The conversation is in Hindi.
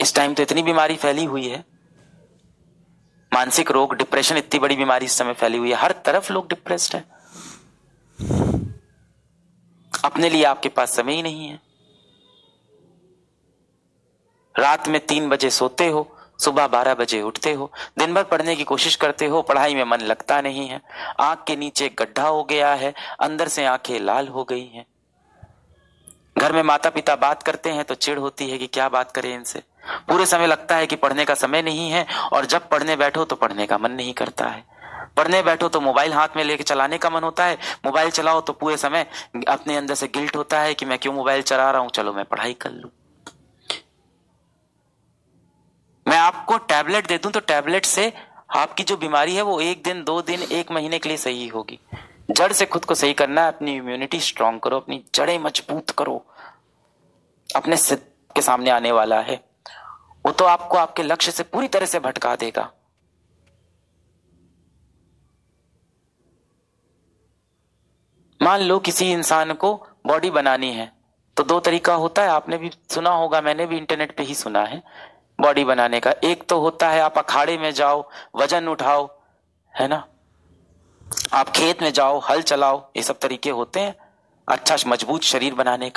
इस टाइम तो इतनी बीमारी फैली हुई है। मानसिक रोग डिप्रेशन इतनी बड़ी बीमारी इस समय फैली हुई है। हर तरफ़ लोग डिप्रेस्ड है। अपने लिए आपके पास समय ही नहीं है। रात में तीन बजे सोते हो, सुबह बारह बजे उठते हो, दिन भर पढ़ने की कोशिश करते हो, पढ़ाई में मन लगता नहीं है। आँख के नीचे गड्ढा हो गया है, अंदर से आँखें लाल हो गई हैं। घर में माता पिता बात करते हैं तो चिड़ होती है कि क्या बात करें इनसे। पूरे समय लगता है कि पढ़ने का समय नहीं है और जब पढ़ने बैठो तो पढ़ने का मन नहीं करता है। पढ़ने बैठो तो मोबाइल हाथ में लेके चलाने का मन होता है। मोबाइल चलाओ तो पूरे समय अपने अंदर से गिल्ट होता है कि मैं क्यों मोबाइल चला रहा हूँ, चलो मैं पढ़ाई कर लू। मैं आपको टैबलेट दे दूँ तो टैबलेट से आपकी जो बीमारी है वो एक दिन, दो दिन, एक महीने के लिए सही होगी। जड़ से खुद को सही करना है, अपनी इम्यूनिटी स्ट्रांग करो, अपनी जड़ें मज़बूत करो। अपने सिद्ध के सामने आने वाला है। वो तो आपको आपके लक्ष्य से पूरी तरह से भटका देगा। मान लो किसी इंसान को बॉडी बनानी है तो दो तरीका होता है। आपने भी सुना होगा, मैंने भी इंटरनेट पे ही सुना है बॉडी बनाने का। एक तो होता है आप अखाड़े में जाओ, वज़न उठाओ, है ना? आप खेत में जाओ, हल चलाओ, ये सब तरीके होते हैं। अच्छा मज़बूत शरीर बनाने का।